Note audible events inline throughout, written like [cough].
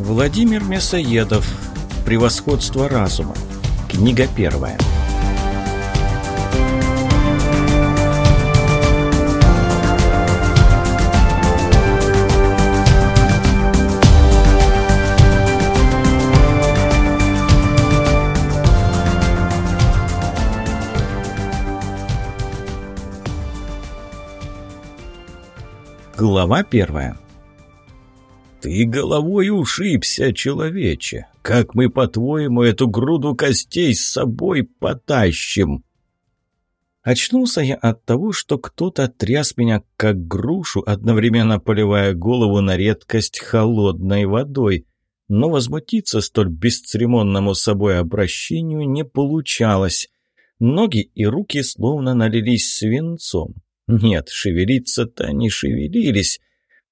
Владимир Мясоедов. Превосходство разума. Книга первая. Глава первая. «Ты головой ушибся, человече! Как мы, по-твоему, эту груду костей с собой потащим?» Очнулся я от того, что кто-то тряс меня как грушу, одновременно поливая голову на редкость холодной водой. Но возмутиться столь бесцеремонному собой обращению не получалось. Ноги и руки словно налились свинцом. Нет, шевелиться-то не шевелились,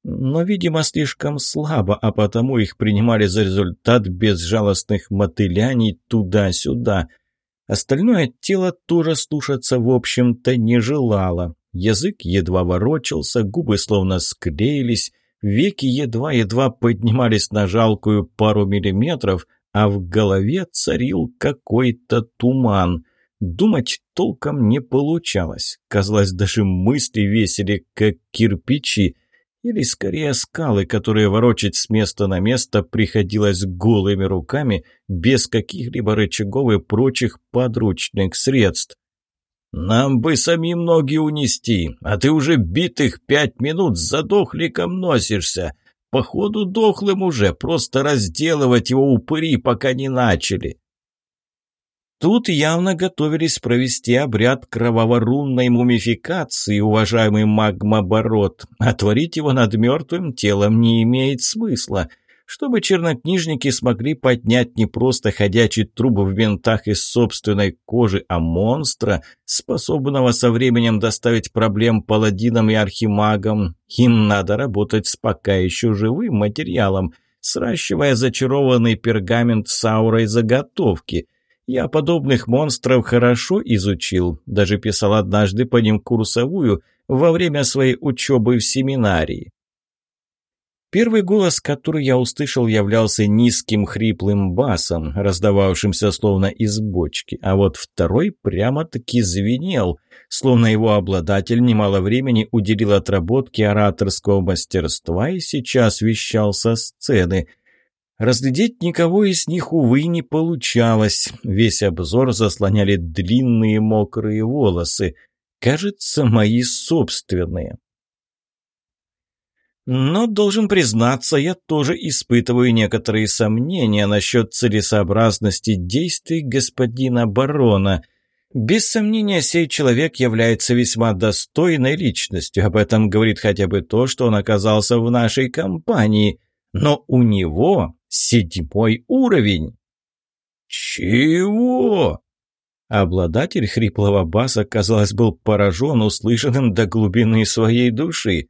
но, видимо, слишком слабо, а потому их принимали за результат безжалостных мотыляний туда-сюда. Остальное тело тоже слушаться, в общем-то, не желало. Язык едва ворочался, губы словно склеились, веки едва-едва поднимались на жалкую пару миллиметров, а в голове царил какой-то туман. Думать толком не получалось. Казалось, даже мысли весили, как кирпичи. Или скорее скалы, которые ворочать с места на место приходилось голыми руками, без каких-либо рычагов и прочих подручных средств. «Нам бы самим ноги унести, а ты уже битых пять минут за дохликом носишься. Походу, дохлым уже, просто разделывать его упыри, пока не начали». Тут явно готовились провести обряд кроваворунной мумификации, уважаемый магмоборот. Отворить его над мертвым телом не имеет смысла. Чтобы чернокнижники смогли поднять не просто ходячий труп в винтах из собственной кожи, а монстра, способного со временем доставить проблем паладинам и архимагам, им надо работать с пока еще живым материалом, сращивая зачарованный пергамент с аурой заготовки – я подобных монстров хорошо изучил, даже писал однажды по ним курсовую во время своей учебы в семинарии. Первый голос, который я услышал, являлся низким хриплым басом, раздававшимся словно из бочки, а вот второй прямо-таки звенел, словно его обладатель немало времени уделил отработке ораторского мастерства и сейчас вещал со сцены – Разглядеть никого из них, увы, не получалось. Весь обзор заслоняли длинные мокрые волосы. Кажется, мои собственные. Но, должен признаться, я тоже испытываю некоторые сомнения насчет целесообразности действий господина барона. Без сомнения, сей человек является весьма достойной личностью. Об этом говорит хотя бы то, что он оказался в нашей компании. Но у него Седьмой уровень!» «Чего?» Обладатель хриплого баса, казалось, был поражен услышанным до глубины своей души.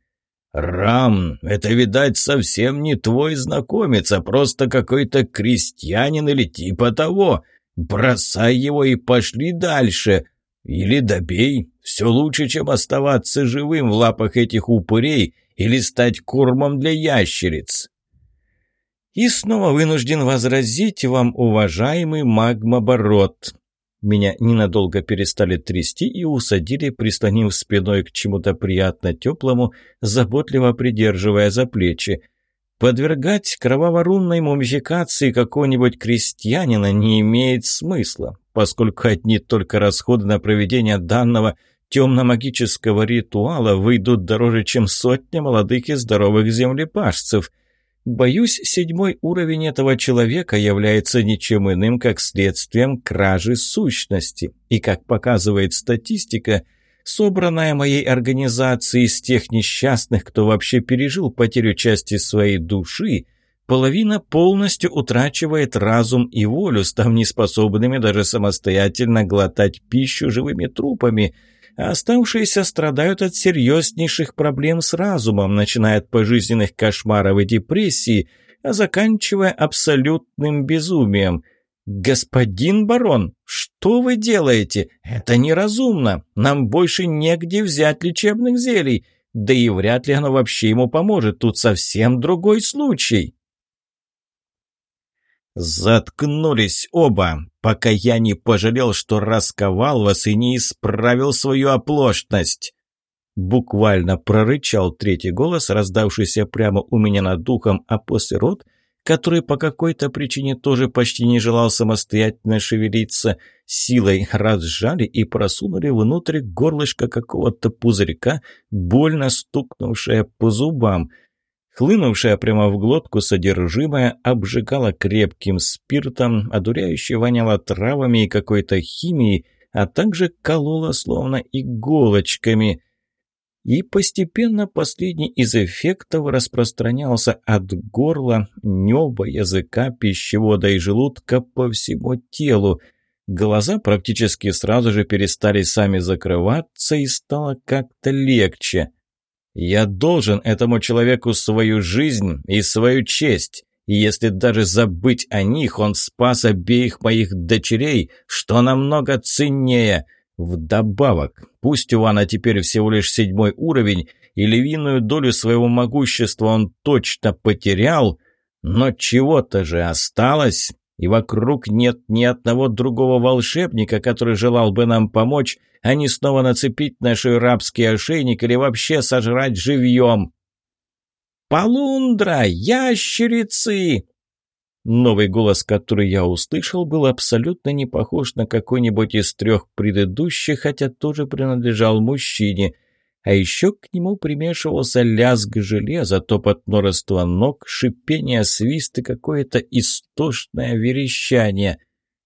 «Рам, это, видать, совсем не твой знакомец, а просто какой-то крестьянин или типа того. Бросай его и пошли дальше. Или добей. Все лучше, чем оставаться живым в лапах этих упырей или стать кормом для ящериц». И снова вынужден возразить вам, уважаемый магмоборот. Меня ненадолго перестали трясти и усадили, прислонив спиной к чему-то приятно теплому, заботливо придерживая за плечи. Подвергать кроваворунной мумификации какого-нибудь крестьянина не имеет смысла, поскольку одни только расходы на проведение данного темно-магического ритуала выйдут дороже, чем сотня молодых и здоровых землепашцев – Боюсь, седьмой уровень этого человека является ничем иным, как следствием кражи сущности. И, как показывает статистика, собранная моей организацией из тех несчастных, кто вообще пережил потерю части своей души, половина полностью утрачивает разум и волю, став неспособными даже самостоятельно глотать пищу живыми трупами – оставшиеся страдают от серьезнейших проблем с разумом, начиная от пожизненных кошмаров и депрессии, а заканчивая абсолютным безумием. «Господин барон, что вы делаете? Это неразумно. Нам больше негде взять лечебных зелий. Да и вряд ли оно вообще ему поможет. Тут совсем другой случай». «Заткнулись оба, пока я не пожалел, что расковал вас и не исправил свою оплошность!» Буквально прорычал третий голос, раздавшийся прямо у меня над духом, а после рот – который по какой-то причине тоже почти не желал самостоятельно шевелиться, силой разжали и просунули внутрь горлышко какого-то пузырька, больно стукнувшее по зубам. Хлынувшая прямо в глотку содержимое обжигала крепким спиртом, одуряюще воняло травами и какой-то химией, а также колола словно иголочками – и постепенно последний из эффектов распространялся от горла, неба, языка, пищевода и желудка по всему телу. Глаза практически сразу же перестали сами закрываться и стало как-то легче. «Я должен этому человеку свою жизнь и свою честь». И если даже забыть о них, он спас обеих моих дочерей, что намного ценнее – Вдобавок, пусть у Вана теперь всего лишь седьмой уровень, и львиную долю своего могущества он точно потерял, но чего-то же осталось, и вокруг нет ни одного другого волшебника, который желал бы нам помочь, а не снова нацепить наш рабский ошейник или вообще сожрать живьем. «Полундра! Ящерицы!» Новый голос, который я услышал, был абсолютно не похож на какой-нибудь из трех предыдущих, хотя тоже принадлежал мужчине. А еще к нему примешивался лязг железа, топот множества ног, шипение, свист и какое-то истошное верещание.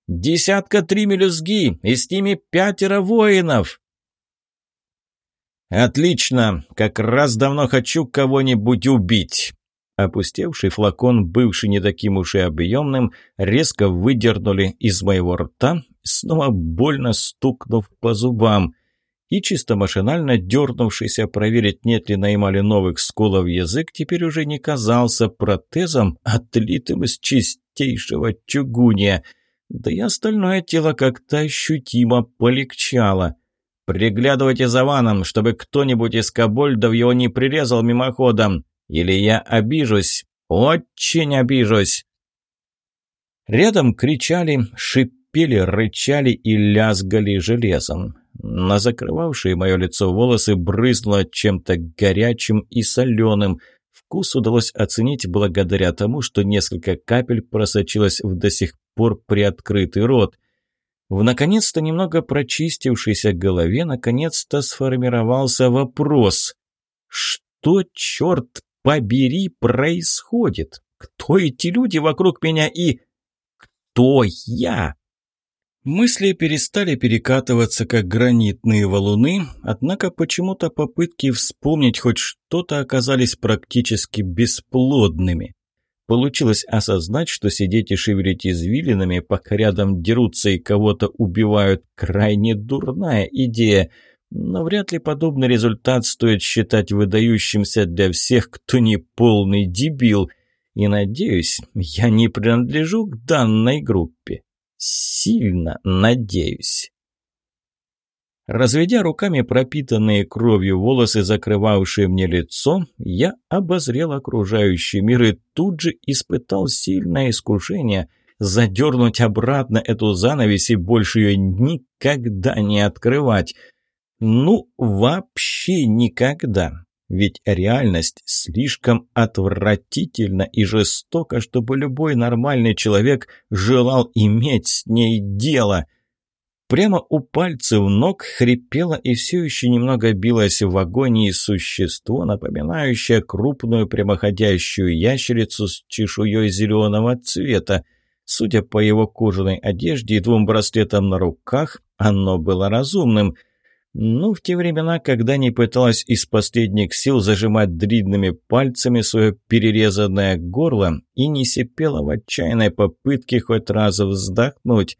«Десятка три мелюзги, и с ними пятеро воинов!» «Отлично! Как раз давно хочу кого-нибудь убить!» Опустевший флакон, бывший не таким уж и объемным, резко выдернули из моего рта, снова больно стукнув по зубам. И чисто машинально дернувшийся проверить, нет ли на эмали новых сколов язык, теперь уже не казался протезом, отлитым из чистейшего чугуния. Да и остальное тело как-то ощутимо полегчало. «Приглядывайте за ваном, чтобы кто-нибудь из кобольдов его не прирезал мимоходом!» Или я обижусь, очень обижусь. Рядом кричали, шипели, рычали и лязгали железом. На закрывавшие мое лицо волосы брызнуло чем-то горячим и соленым. Вкус удалось оценить благодаря тому, что несколько капель просочилось в до сих пор приоткрытый рот. В наконец-то немного прочистившейся голове наконец-то сформировался вопрос. Что, черт побери, происходит? Кто эти люди вокруг меня и... Кто я? Мысли перестали перекатываться, как гранитные валуны, однако почему-то попытки вспомнить хоть что-то оказались практически бесплодными. Получилось осознать, что сидеть и шевелить извилинами, пока рядом дерутся и кого-то убивают, крайне дурная идея – но вряд ли подобный результат стоит считать выдающимся для всех, кто не полный дебил. И надеюсь, я не принадлежу к данной группе. Сильно надеюсь. Разведя руками пропитанные кровью волосы, закрывавшие мне лицо, я обозрел окружающий мир и тут же испытал сильное искушение задернуть обратно эту занавесь и больше ее никогда не открывать – ну, вообще никогда. Ведь реальность слишком отвратительна и жестока, чтобы любой нормальный человек желал иметь с ней дело. Прямо у пальцев ног хрипело и все еще немного билось в агонии существо, напоминающее крупную прямоходящую ящерицу с чешуей зеленого цвета. Судя по его кожаной одежде и двум браслетам на руках, оно было разумным – ну, в те времена, когда не пыталась из последних сил зажимать длинными пальцами свое перерезанное горло и не сипела в отчаянной попытке хоть раз вздохнуть.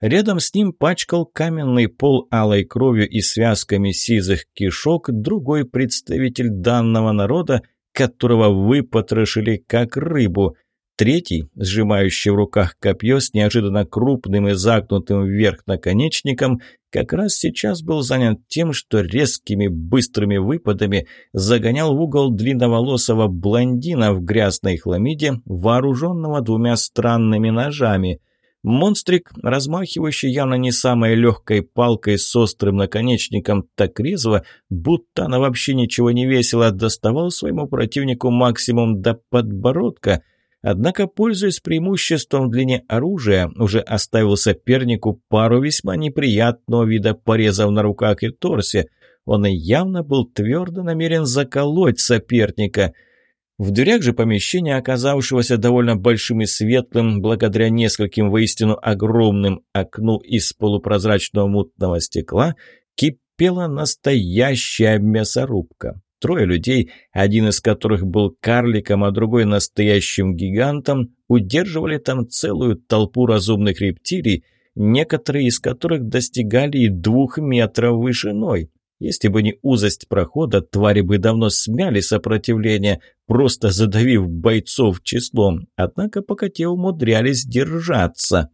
Рядом с ним пачкал каменный пол алой кровью и связками сизых кишок другой представитель данного народа, которого выпотрошили как рыбу. Третий, сжимающий в руках копье с неожиданно крупным и загнутым вверх наконечником, как раз сейчас был занят тем, что резкими быстрыми выпадами загонял в угол длинноволосого блондина в грязной хламиде, вооруженного двумя странными ножами. Монстрик, размахивающий явно не самой легкой палкой с острым наконечником, так резво, будто она вообще ничего не весила, доставал своему противнику максимум до подбородка – Однако, пользуясь преимуществом в длине оружия, уже оставил сопернику пару весьма неприятного вида порезов на руках и торсе. Он явно был твердо намерен заколоть соперника. В дверях же помещения, оказавшегося довольно большим и светлым, благодаря нескольким воистину огромным окну из полупрозрачного мутного стекла, кипела настоящая мясорубка. Трое людей, один из которых был карликом, а другой настоящим гигантом, удерживали там целую толпу разумных рептилий, некоторые из которых достигали и двух метров вышиной. Если бы не узость прохода, твари бы давно смяли сопротивление, просто задавив бойцов числом, однако пока те умудрялись держаться.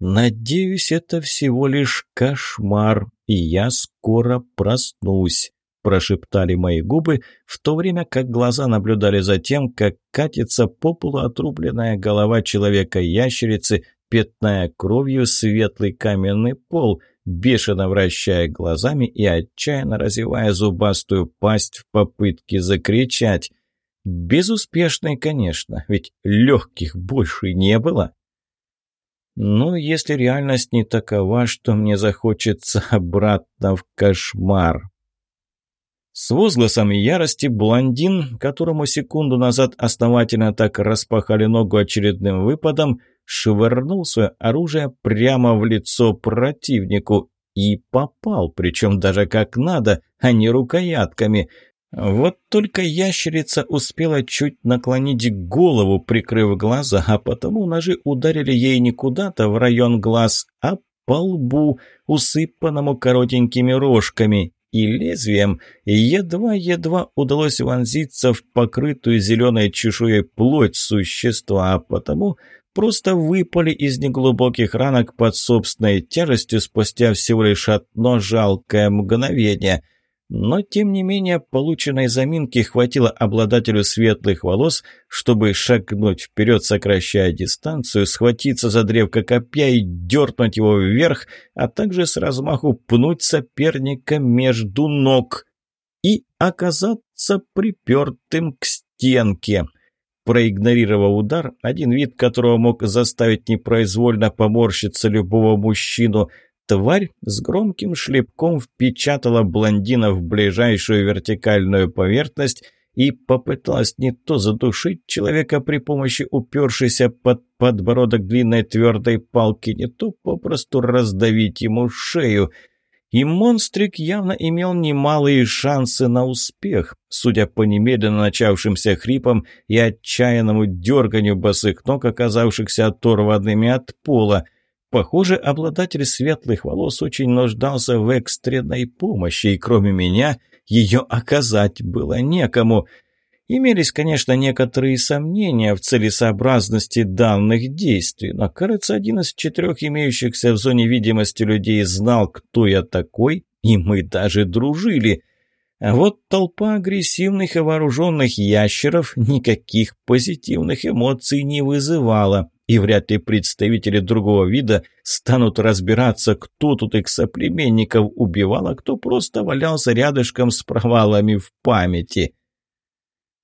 «Надеюсь, это всего лишь кошмар, и я скоро проснусь», – прошептали мои губы, в то время как глаза наблюдали за тем, как катится по полу отрубленная голова человека-ящерицы, пятная кровью светлый каменный пол, бешено вращая глазами и отчаянно разевая зубастую пасть в попытке закричать. Безуспешной, конечно, ведь легких больше не было. Ну, если реальность не такова, что мне захочется [laughs] обратно в кошмар. С возгласом ярости блондин, которому секунду назад основательно так распахали ногу очередным выпадом, швырнул свое оружие прямо в лицо противнику и попал, причем даже как надо, а не рукоятками – вот только ящерица успела чуть наклонить голову, прикрыв глаза, а потому ножи ударили ей не куда-то в район глаз, а по лбу, усыпанному коротенькими рожками, и лезвием едва-едва удалось вонзиться в покрытую зеленой чешуей плоть существа, а потому просто выпали из неглубоких ранок под собственной тяжестью спустя всего лишь одно жалкое мгновение – но, тем не менее, полученной заминки хватило обладателю светлых волос, чтобы шагнуть вперед, сокращая дистанцию, схватиться за древко копья и дернуть его вверх, а также с размаху пнуть соперника между ног и оказаться припертым к стенке. Проигнорировав удар, один вид которого мог заставить непроизвольно поморщиться любого мужчину – Тварь с громким шлепком впечатала блондина в ближайшую вертикальную поверхность и попыталась не то задушить человека при помощи упершейся под подбородок длинной твердой палки, не то попросту раздавить ему шею. И монстрик явно имел немалые шансы на успех, судя по немедленно начавшимся хрипам и отчаянному дерганию босых ног, оказавшихся оторванными от пола – Похоже, обладатель светлых волос очень нуждался в экстренной помощи, и кроме меня ее оказать было некому. Имелись, конечно, некоторые сомнения в целесообразности данных действий, но, кажется, один из четырех имеющихся в зоне видимости людей знал, кто я такой, и мы даже дружили. А вот толпа агрессивных и вооруженных ящеров никаких позитивных эмоций не вызывала и вряд ли представители другого вида станут разбираться, кто тут их соплеменников убивал, а кто просто валялся рядышком с провалами в памяти.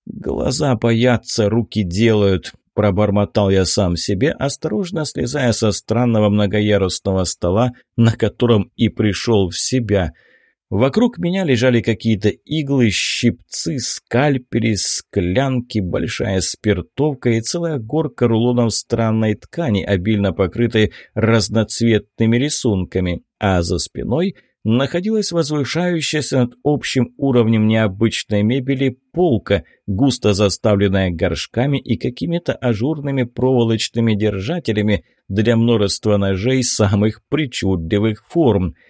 «Глаза боятся, руки делают», – пробормотал я сам себе, осторожно слезая со странного многоярусного стола, на котором и пришел в себя – Вокруг меня лежали какие-то иглы, щипцы, скальпели, склянки, большая спиртовка и целая горка рулонов странной ткани, обильно покрытой разноцветными рисунками, а за спиной находилась возвышающаяся над общим уровнем необычной мебели полка, густо заставленная горшками и какими-то ажурными проволочными держателями для множества ножей самых причудливых форм –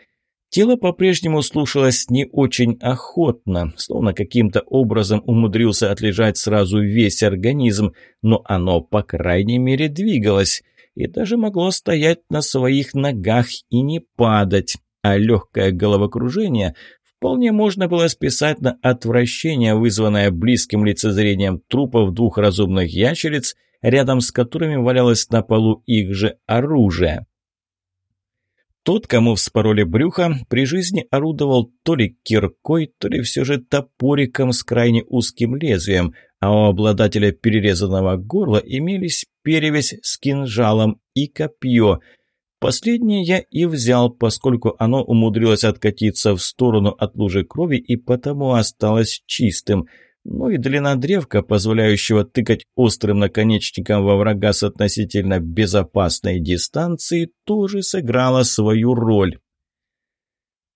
Тело по-прежнему слушалось не очень охотно, словно каким-то образом умудрился отлежать сразу весь организм, но оно, по крайней мере, двигалось и даже могло стоять на своих ногах и не падать, а легкое головокружение вполне можно было списать на отвращение, вызванное близким лицезрением трупов двух разумных ящериц, рядом с которыми валялось на полу их же оружие. Тот, кому вспороли брюхо, при жизни орудовал то ли киркой, то ли все же топориком с крайне узким лезвием, а у обладателя перерезанного горла имелись перевязь с кинжалом и копье. Последнее я и взял, поскольку оно умудрилось откатиться в сторону от лужи крови и потому осталось чистым – ну и длина древка, позволяющего тыкать острым наконечником во врага с относительно безопасной дистанции, тоже сыграла свою роль.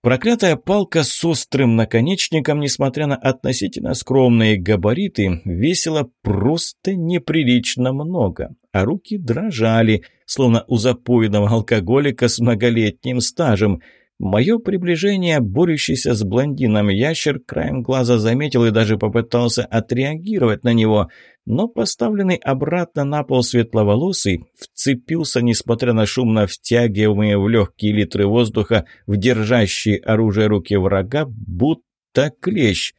Проклятая палка с острым наконечником, несмотря на относительно скромные габариты, весила просто неприлично много, а руки дрожали, словно у запойного алкоголика с многолетним стажем – Мое приближение, борющийся с блондином ящер, краем глаза заметил и даже попытался отреагировать на него, но поставленный обратно на пол светловолосый вцепился, несмотря на шумно втягиваемые в легкие литры воздуха в держащие оружие руки врага, будто клещ.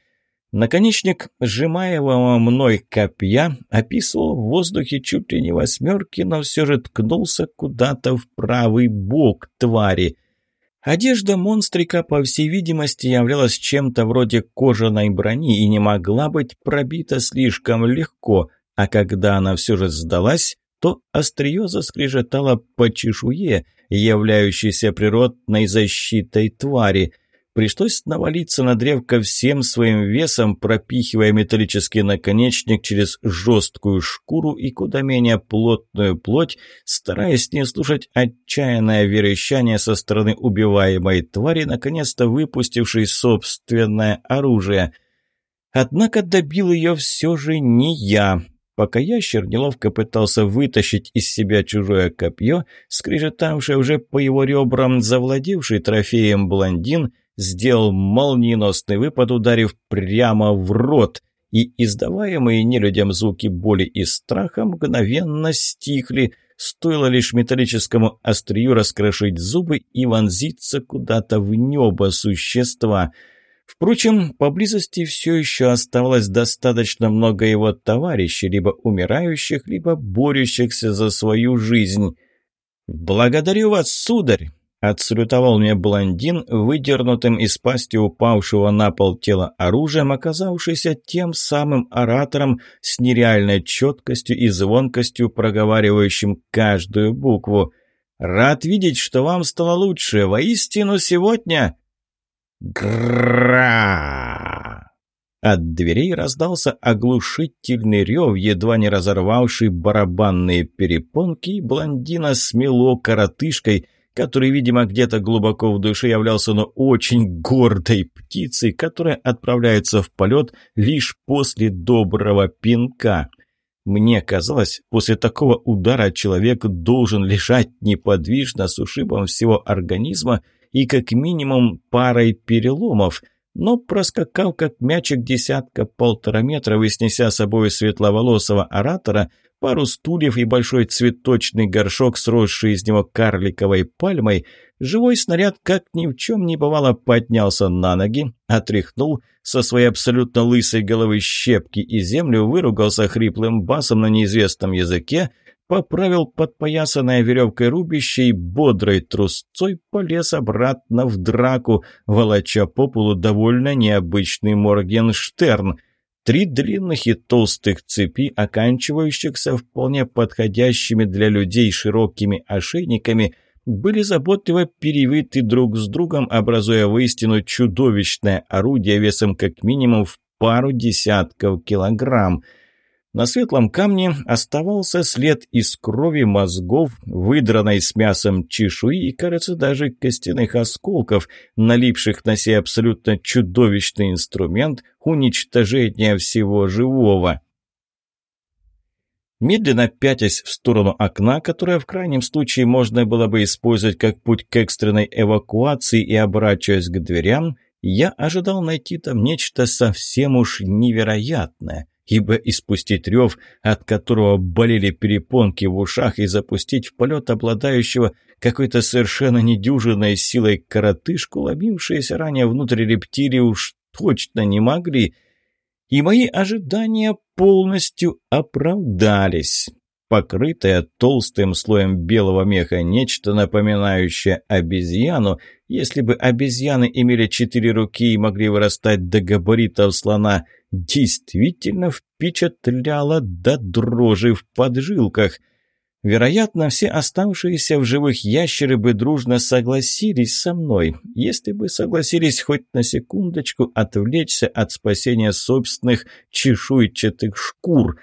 Наконечник сжимаемого мной копья описывал в воздухе чуть ли не восьмерки, но все же ткнулся куда-то в правый бок твари — Одежда монстрика, по всей видимости, являлась чем-то вроде кожаной брони и не могла быть пробита слишком легко, а когда она все же сдалась, то острие заскрежетало по чешуе, являющейся природной защитой твари – Пришлось навалиться на древко всем своим весом, пропихивая металлический наконечник через жесткую шкуру и куда менее плотную плоть, стараясь не слушать отчаянное верещание со стороны убиваемой твари, наконец-то выпустившей собственное оружие. Однако добил ее все же не я. Пока ящер неловко пытался вытащить из себя чужое копье, скрежетавший уже по его ребрам завладевший трофеем блондин – сделал молниеносный выпад, ударив прямо в рот, и издаваемые нелюдям звуки боли и страха мгновенно стихли, стоило лишь металлическому острию раскрошить зубы и вонзиться куда-то в небо существа. Впрочем, поблизости все еще оставалось достаточно много его товарищей, либо умирающих, либо борющихся за свою жизнь. «Благодарю вас, сударь!» Отсалютовал мне блондин, выдернутым из пасти упавшего на пол тела оружием, оказавшийся тем самым оратором с нереальной четкостью и звонкостью, проговаривающим каждую букву. «Рад видеть, что вам стало лучше. Воистину сегодня...» Гра! От дверей раздался оглушительный рев, едва не разорвавший барабанные перепонки, и блондина смело коротышкой — который, видимо, где-то глубоко в душе являлся, но очень гордой птицей, которая отправляется в полет лишь после доброго пинка. Мне казалось, после такого удара человек должен лежать неподвижно с ушибом всего организма и как минимум парой переломов – но, проскакав как мячик десятка-полтора метра, выснеся собой светловолосого оратора, пару стульев и большой цветочный горшок, сросший из него карликовой пальмой, живой снаряд, как ни в чем не бывало, поднялся на ноги, отряхнул со своей абсолютно лысой головы щепки и землю, выругался хриплым басом на неизвестном языке, поправил подпоясанное веревкой рубище и бодрой трусцой полез обратно в драку, волоча по полу довольно необычный Моргенштерн — Три длинных и толстых цепи, оканчивающихся вполне подходящими для людей широкими ошейниками, были заботливо перевиты друг с другом, образуя воистину чудовищное орудие весом как минимум в пару десятков килограмм – на светлом камне оставался след из крови мозгов, выдранной с мясом чешуи и, кажется, даже костяных осколков, налипших на сей абсолютно чудовищный инструмент уничтожения всего живого. Медленно пятясь в сторону окна, которое в крайнем случае можно было бы использовать как путь к экстренной эвакуации и оборачиваясь к дверям, я ожидал найти там нечто совсем уж невероятное, ибо испустить рев, от которого болели перепонки в ушах, и запустить в полет обладающего какой-то совершенно недюжинной силой коротышку, ломившиеся ранее внутрь рептилии, уж точно не могли – и мои ожидания полностью оправдались. Покрытое толстым слоем белого меха нечто напоминающее обезьяну, если бы обезьяны имели четыре руки и могли вырастать до габаритов слона, действительно впечатляло до дрожи в поджилках – Вероятно, все оставшиеся в живых ящеры бы дружно согласились со мной, если бы согласились хоть на секундочку отвлечься от спасения собственных чешуйчатых шкур.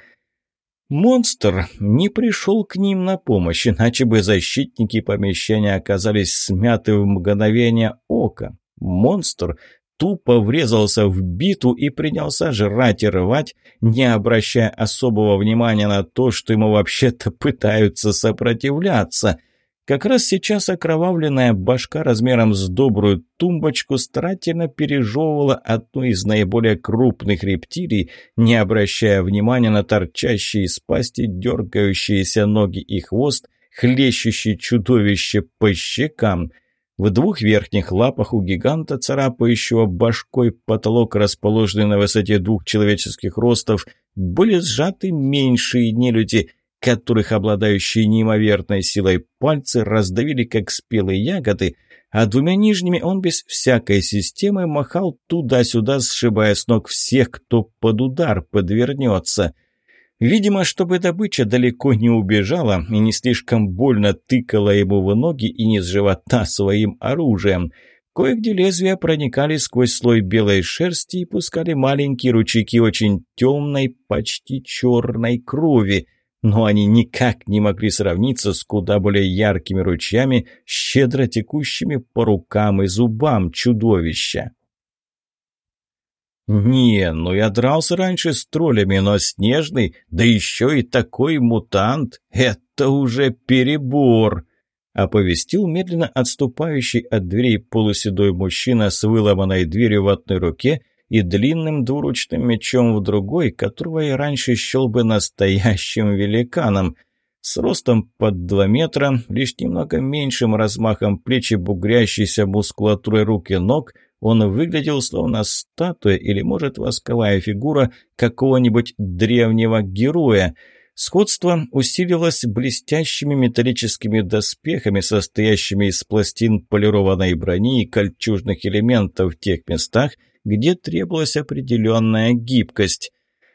Монстр не пришел к ним на помощь, иначе бы защитники помещения оказались смяты в мгновение ока. Монстр тупо врезался в биту и принялся жрать и рвать, не обращая особого внимания на то, что ему вообще-то пытаются сопротивляться. Как раз сейчас окровавленная башка размером с добрую тумбочку старательно пережевывала одну из наиболее крупных рептилий, не обращая внимания на торчащие из пасти дергающиеся ноги и хвост, хлещущий чудовище по щекам – в двух верхних лапах у гиганта, царапающего башкой потолок, расположенный на высоте двух человеческих ростов, были сжаты меньшие нелюди, которых обладающие неимоверной силой пальцы раздавили как спелые ягоды, а двумя нижними он без всякой системы махал туда-сюда, сшибая с ног всех, кто под удар подвернется – Видимо, чтобы добыча далеко не убежала и не слишком больно тыкала ему в ноги и не с живота своим оружием. Кое-где лезвия проникали сквозь слой белой шерсти и пускали маленькие ручейки очень темной, почти черной крови, но они никак не могли сравниться с куда более яркими ручьями, щедро текущими по рукам и зубам чудовища. «Не, ну я дрался раньше с троллями, но снежный, да еще и такой мутант, это уже перебор!» Оповестил медленно отступающий от дверей полуседой мужчина с выломанной дверью в одной руке и длинным двуручным мечом в другой, которого я раньше счел бы настоящим великаном. С ростом под два метра, лишь немного меньшим размахом плеч и бугрящейся мускулатурой рук и ног – он выглядел словно статуя или, может, восковая фигура какого-нибудь древнего героя. Сходство усилилось блестящими металлическими доспехами, состоящими из пластин полированной брони и кольчужных элементов в тех местах, где требовалась определенная гибкость.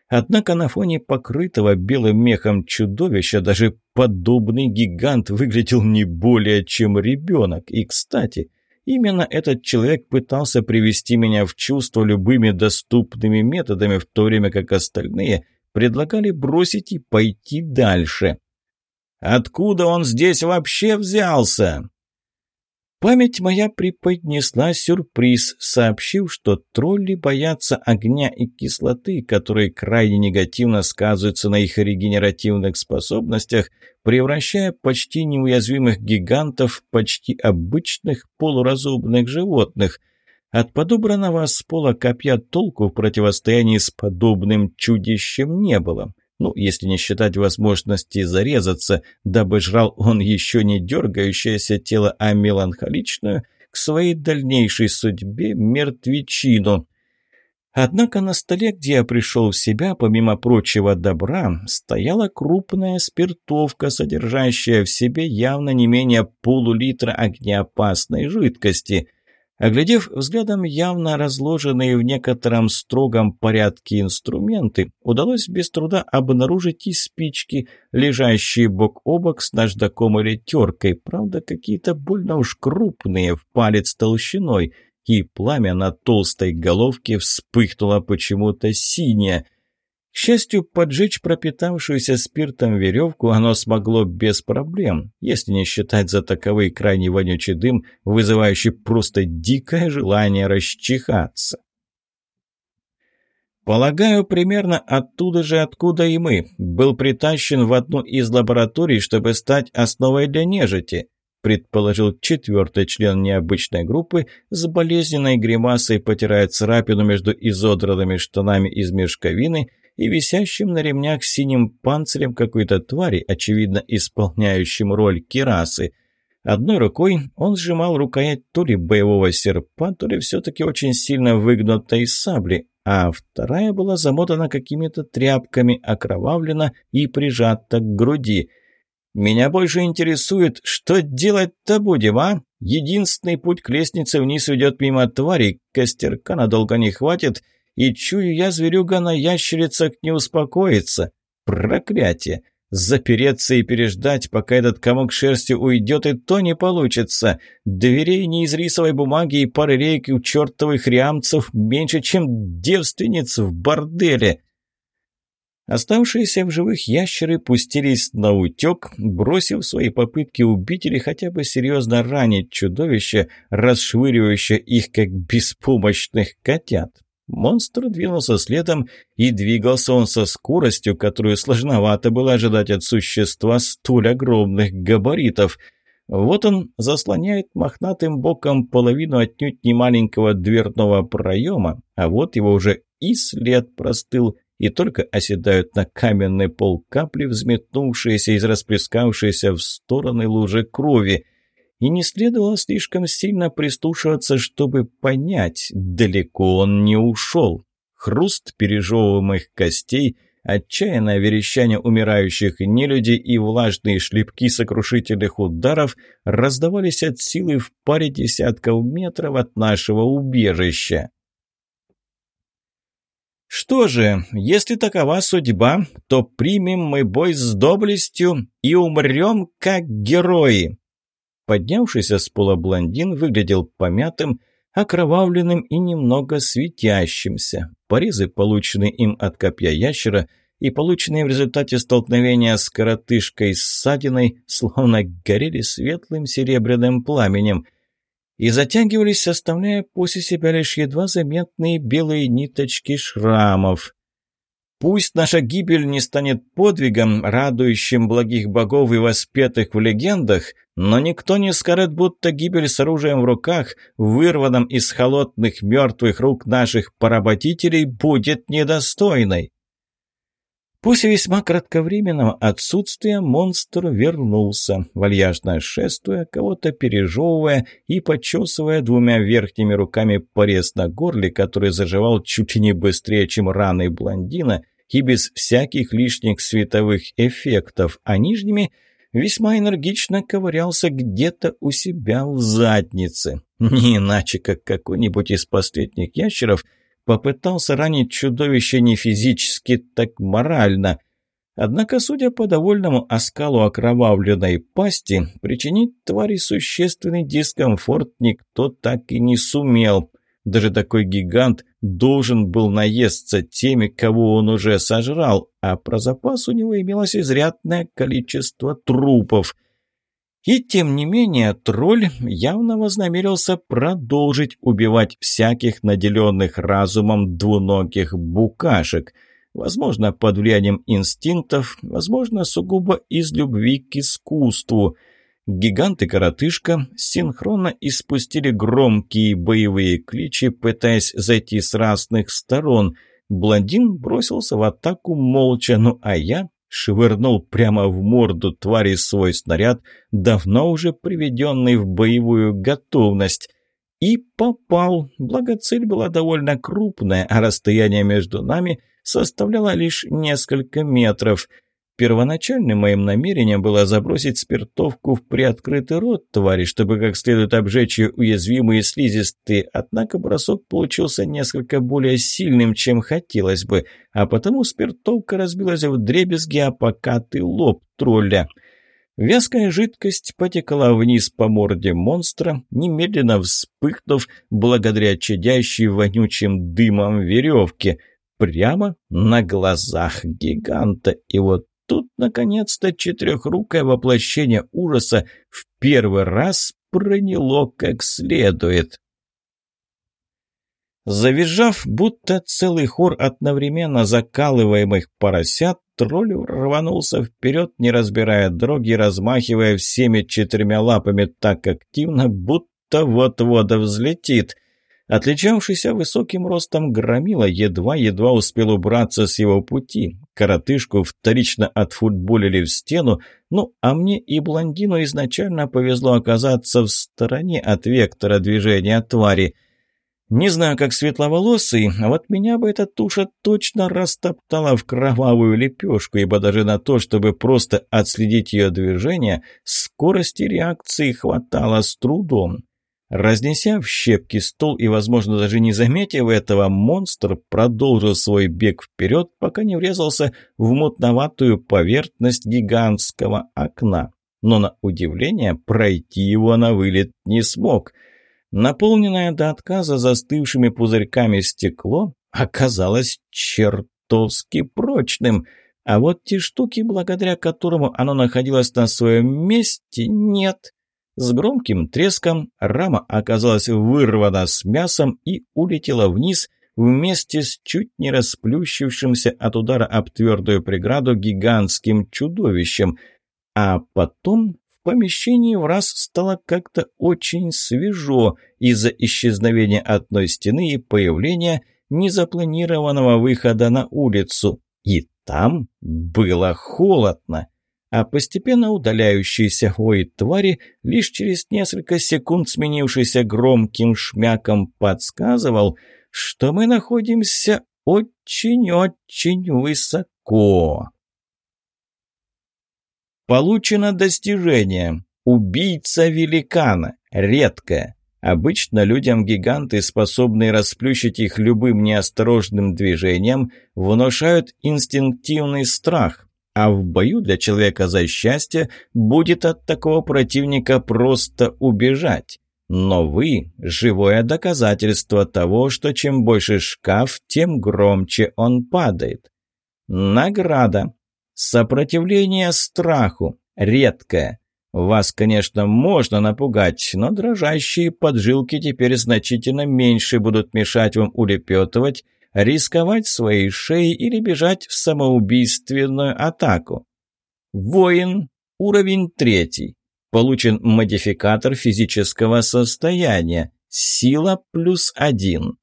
Однако на фоне покрытого белым мехом чудовища даже подобный гигант выглядел не более чем ребенок. И, кстати, Именно этот человек пытался привести меня в чувство любыми доступными методами, в то время как остальные предлагали бросить и пойти дальше. «Откуда он здесь вообще взялся?» Память моя преподнесла сюрприз, сообщив, что тролли боятся огня и кислоты, которые крайне негативно сказываются на их регенеративных способностях, превращая почти неуязвимых гигантов в почти обычных полуразумных животных. От подобранного с пола копья толку в противостоянии с подобным чудищем не было. Ну, если не считать возможности зарезаться, дабы жрал он еще не дергающееся тело, а меланхоличную, к своей дальнейшей судьбе мертвечину. Однако на столе, где я пришел в себя, помимо прочего добра, стояла крупная спиртовка, содержащая в себе явно не менее полулитра огнеопасной жидкости – Оглядев взглядом явно разложенные в некотором строгом порядке инструменты, удалось без труда обнаружить и спички, лежащие бок о бок с наждаком или теркой, правда, какие-то больно уж крупные, в палец толщиной, и пламя на толстой головке вспыхнуло почему-то синее – к счастью, поджечь пропитавшуюся спиртом веревку оно смогло без проблем, если не считать за таковой крайне вонючий дым, вызывающий просто дикое желание расчихаться. Полагаю, примерно оттуда же, откуда и мы. Был притащен в одну из лабораторий, чтобы стать основой для нежити предположил четвертый член необычной группы, с болезненной гримасой потирая царапину между изодранными штанами из мешковины и висящим на ремнях синим панцирем какой-то твари, очевидно исполняющим роль кирасы. Одной рукой он сжимал рукоять то ли боевого серпа, то ли все-таки очень сильно выгнутой сабли, а вторая была замотана какими-то тряпками, окровавлена и прижата к груди – меня больше интересует, что делать-то будем, а? Единственный путь к лестнице вниз ведет мимо тварей, костерка надолго не хватит, и чую я, зверюга на ящерицах не успокоится. Проклятие! Запереться и переждать, пока этот комок шерсти уйдет, и то не получится. Дверей не из рисовой бумаги и пары рейк у чертовых рямцев меньше, чем девственниц в борделе. Оставшиеся в живых ящеры пустились на утек, бросив свои попытки убить или хотя бы серьезно ранить чудовище, расшвыривающее их как беспомощных котят. Монстр двинулся следом, и двигался он со скоростью, которую сложновато было ожидать от существа столь огромных габаритов. Вот он заслоняет мохнатым боком половину отнюдь немаленького дверного проема, а вот его уже и след простыл, и только оседают на каменный пол капли, взметнувшиеся из расплескавшейся в стороны лужи крови. И не следовало слишком сильно прислушиваться, чтобы понять, далеко он не ушел. Хруст пережевываемых костей – отчаянное верещание умирающих нелюдей и влажные шлепки сокрушительных ударов раздавались от силы в паре десятков метров от нашего убежища. Что же, если такова судьба, то примем мы бой с доблестью и умрем как герои. Поднявшийся с пола блондин выглядел помятым, окровавленным и немного светящимся. Порезы, полученные им от копья ящера, и полученные в результате столкновения с коротышкой ссадиной, словно горели светлым серебряным пламенем – и затягивались, оставляя после себя лишь едва заметные белые ниточки шрамов. Пусть наша гибель не станет подвигом, радующим благих богов и воспетых в легендах, но никто не скажет, будто гибель с оружием в руках, вырванном из холодных мертвых рук наших поработителей, будет недостойной. После весьма кратковременного отсутствия монстр вернулся, вальяжно шествуя, кого-то пережевывая и почесывая двумя верхними руками порез на горле, который заживал чуть не быстрее, чем раны блондина, и без всяких лишних световых эффектов, а нижними весьма энергично ковырялся где-то у себя в заднице. Не иначе, как какой-нибудь из последних ящеров – попытался ранить чудовище не физически, так морально. Однако, судя по довольному оскалу окровавленной пасти, причинить твари существенный дискомфорт никто так и не сумел. Даже такой гигант должен был наесться теми, кого он уже сожрал, а про запас у него имелось изрядное количество трупов – и тем не менее тролль явно вознамерился продолжить убивать всяких наделенных разумом двуногих букашек. Возможно, под влиянием инстинктов, возможно, сугубо из любви к искусству. Гигант и коротышка синхронно испустили громкие боевые кличи, пытаясь зайти с разных сторон. Блондин бросился в атаку молча, ну а я швырнул прямо в морду твари свой снаряд, давно уже приведенный в боевую готовность. И попал, благо цель была довольно крупная, а расстояние между нами составляло лишь несколько метров – Первоначальным моим намерением было забросить спиртовку в приоткрытый рот твари, чтобы как следует обжечь ее уязвимые слизистые, однако бросок получился несколько более сильным, чем хотелось бы, а потому спиртовка разбилась в дребезги покатый лоб тролля. Вязкая жидкость потекла вниз по морде монстра, немедленно вспыхнув благодаря чадящей вонючим дымом веревке – прямо на глазах гиганта. И вот тут, наконец-то, четырехрукое воплощение ужаса в первый раз проняло как следует. Завизжав, будто целый хор одновременно закалываемых поросят, тролль рванулся вперед, не разбирая дороги, размахивая всеми четырьмя лапами так активно, будто вот-вот взлетит. Отличавшийся высоким ростом громила едва-едва успел убраться с его пути. Коротышку вторично отфутболили в стену, ну а мне и блондину изначально повезло оказаться в стороне от вектора движения твари. Не знаю, как светловолосый, а вот меня бы эта туша точно растоптала в кровавую лепешку, ибо даже на то, чтобы просто отследить ее движение, скорости реакции хватало с трудом. Разнеся в щепки стол и, возможно, даже не заметив этого, монстр продолжил свой бег вперед, пока не врезался в мутноватую поверхность гигантского окна. Но, на удивление, пройти его на вылет не смог. Наполненное до отказа застывшими пузырьками стекло оказалось чертовски прочным, а вот те штуки, благодаря которому оно находилось на своем месте, нет. С громким треском рама оказалась вырвана с мясом и улетела вниз вместе с чуть не расплющившимся от удара об твердую преграду гигантским чудовищем. А потом в помещении в раз стало как-то очень свежо из-за исчезновения одной стены и появления незапланированного выхода на улицу. И там было холодно а постепенно удаляющийся вой твари, лишь через несколько секунд сменившийся громким шмяком, подсказывал, что мы находимся очень-очень высоко. Получено достижение. Убийца великана. Редкое. Обычно людям гиганты, способные расплющить их любым неосторожным движением, внушают инстинктивный страх, а в бою для человека за счастье будет от такого противника просто убежать. Но вы – живое доказательство того, что чем больше шкаф, тем громче он падает. Награда. Сопротивление страху. Редкое. Вас, конечно, можно напугать, но дрожащие поджилки теперь значительно меньше будут мешать вам улепетывать рисковать своей шеей или бежать в самоубийственную атаку. Воин, уровень третий. Получен модификатор физического состояния. Сила плюс один.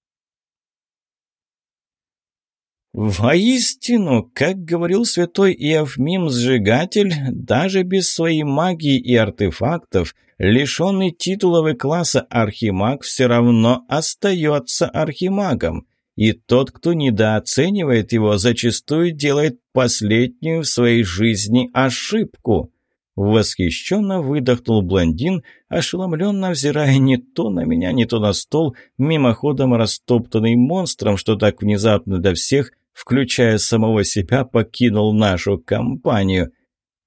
Воистину, как говорил святой Иофмим-сжигатель, даже без своей магии и артефактов, лишенный титулов класса архимаг все равно остается архимагом – и тот, кто недооценивает его, зачастую делает последнюю в своей жизни ошибку. Восхищенно выдохнул блондин, ошеломленно взирая не то на меня, не то на стол, мимоходом растоптанный монстром, что так внезапно до всех, включая самого себя, покинул нашу компанию.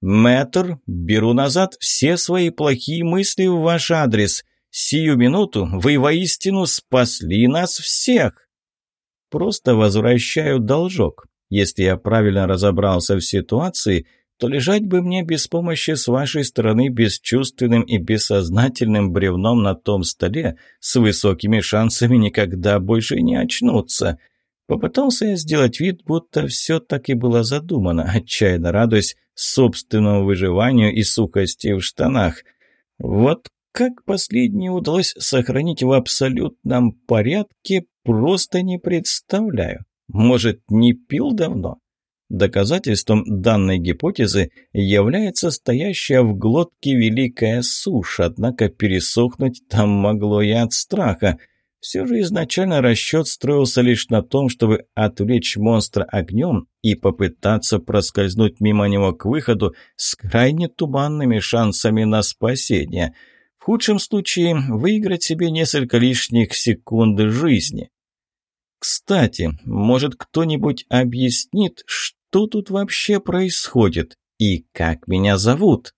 «Мэтр, беру назад все свои плохие мысли в ваш адрес. Сию минуту вы воистину спасли нас всех!» Просто возвращаю должок. Если я правильно разобрался в ситуации, то лежать бы мне без помощи с вашей стороны бесчувственным и бессознательным бревном на том столе с высокими шансами никогда больше не очнуться. Попытался я сделать вид, будто все так и было задумано, отчаянно радуясь собственному выживанию и сухости в штанах. Вот как последнее удалось сохранить в абсолютном порядке, просто не представляю. Может, не пил давно? Доказательством данной гипотезы является стоящая в глотке великая сушь, однако пересохнуть там могло и от страха. Все же изначально расчет строился лишь на том, чтобы отвлечь монстра огнем и попытаться проскользнуть мимо него к выходу с крайне туманными шансами на спасение – в худшем случае выиграть себе несколько лишних секунд жизни. Кстати, может кто-нибудь объяснит, что тут вообще происходит и как меня зовут?